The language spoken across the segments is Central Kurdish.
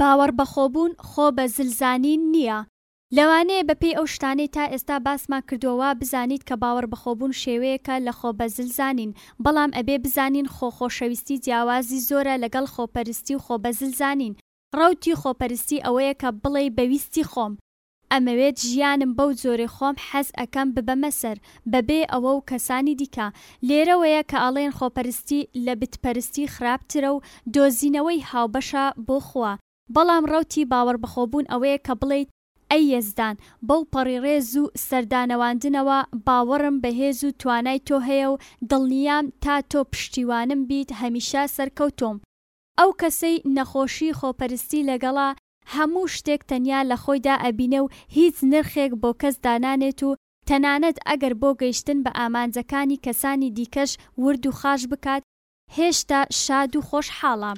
باوەڕبەخۆبوون خۆ بە زل زانین نییە. لەوانەیە بە پێی ئەو شتانەی تا ئێستا باسمان کردووە وا بزانیت کە باوەڕبەخۆبوون شێوەیەکە لە خۆ بە زل زانین، بەڵام ئەبێ بزانین خۆ خۆشەویستی جیاوازی زۆرە لەگەڵ خۆپەرستی و خۆ بە زل زانین. ڕەوتی خۆپەرستی ئەوەیە کە بڵێی بە ویستی خۆم. ئەمەوێت ژیانم بەو جۆرەی خۆم حەز ئەکەم ببەمە سەر، بەبێ ئەوە و کەسانی دیکە. لێرەوەیە کە ئەڵێن خۆپەرستی لە بت پەرستی خراپترە و دۆزینەوەی هاوبەشە بۆ خوا. بەڵام ڕەوتی باوەڕبەخۆبوون ئەوەیە کە بڵێیت ئەی یەزدان، بەوپەڕی ڕێز و سەردانەواندنەوە، باوەڕم بە هێز و توانای تۆ هەیە و دڵنیام تا تۆ پشتیوانم بیت هەمیشە سەرکەوتۆم. ئەو کەسەی نەخۆشی خۆپەرستی لەگەڵە هەموو شتێک تەنیا لە خۆیدا ئەبینێ و هیچ نرخێک بۆ کەس دانانێت و تەنانەت ئەگەر بۆ گەیشتن بە ئامانجەکانی کەسانی دیکەش ورد و خاش بکات هێشتا شاد و خۆشحاڵە.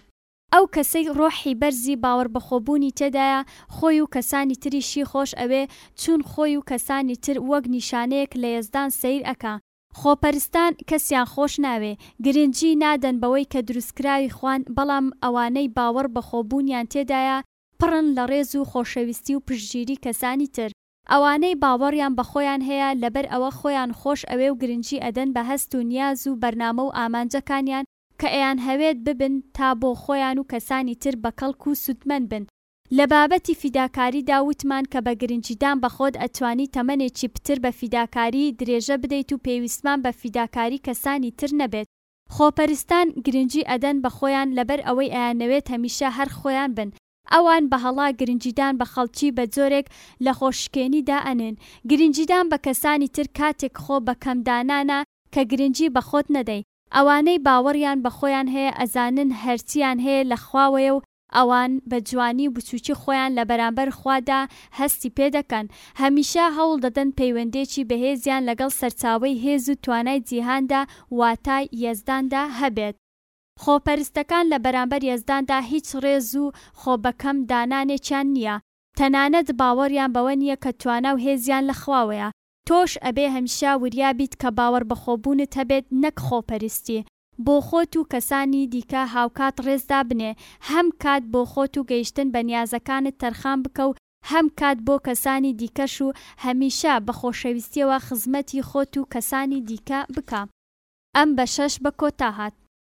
ئەو کەسەی ڕۆحی بەرزی باوەڕبەخۆبوونی تێدایە خۆی و کەسانی تریشی خۆش ئەوێ چوون خۆی و کەسانی تر وەک نیشانەیەک لە یەزدان سەیر ئەکا خۆپەرستان کەسیان خۆش ناوێ، گرنگی نادەن بەوەی کە دروستکراوی خوان، بەڵام ئەوانەی باوەڕ بە خۆ بوونیان تێدایە پڕن لە ڕێز و خۆشەویستی و پشتگیری کەسانی تر. ئەوانەی باوەڕیان بە خۆیان هەیە لەبەر ئەوە خۆیان خۆش ئەوێ و گرنگی ئەدەن بە هەست و نیاز و بەرنامە و ئامانجەکانیان کە ئەیانهەوێت ببن تا بۆ خۆیان و کەسانی تر بە کەڵک و سوودمەند بن لە بابەتی فیداکاریدا وتمان کە بە گرنگیدان بە خۆت ئەتوانی تەمەنێکی پتر بە فیداکاری درێژە بدەیت و پێویستمان بە فیداکاری کەسانی تر نەبێت. خۆپەرستان گرنگی ئەدەن بە خۆیان لەبەر ئەوەی ئەیانەوێت هەمیشە هەر خۆیان بن. ئەوان بە هەڵە گرنگیدان بە خەڵکی بە جۆرێک لە خۆشکێنی دا ئەنێن. گرنگیدان بە کەسانی تر کاتێک خۆ بە کەم دانانە کە گرنگی بە خۆت نەدەی. ئەوانەی باوەڕیان بە خۆیان هەیە ئەزانن هەرچییان هەیە لە خواوەیە و ئەوان بە جوانی و بچووکی خۆیان لە بەرامبەر خوادا هەستی پێ دەکەن، هەمیشە هەوڵ دەدەن پەیوەندییەکی بەهێزیان لەگەڵ سەرچاوەی هێز و توانای جیهاندا واتە یەزداندا هەبێت. خۆپەرستەکان لە بەرامبەر یەزداندا هیچ ڕێز و خۆ بە کەم دانانێکیان نییە، تەنانەت باوەڕیان بەوە نییە کە توانا و هێزیان لە خواوەیە. تۆش ئەبێ هەمیشە وریا بیت کە باوەڕ بەخۆبوونت هەبێت نەک خۆپەرستی. بۆ خۆت و کەسانی دیکە هاوکات ڕێز دابنێ، هەم کات بۆ خۆت و گەیشتن بە نیازەکانت تەرخان بکە و هەم کات بۆ کەسانی دیکەش و هەمیشە بە خۆشەویستییەوە خزمەتی خۆت و کەسانی دیکە بکە. ئەم بەشەش بە کۆتا هات.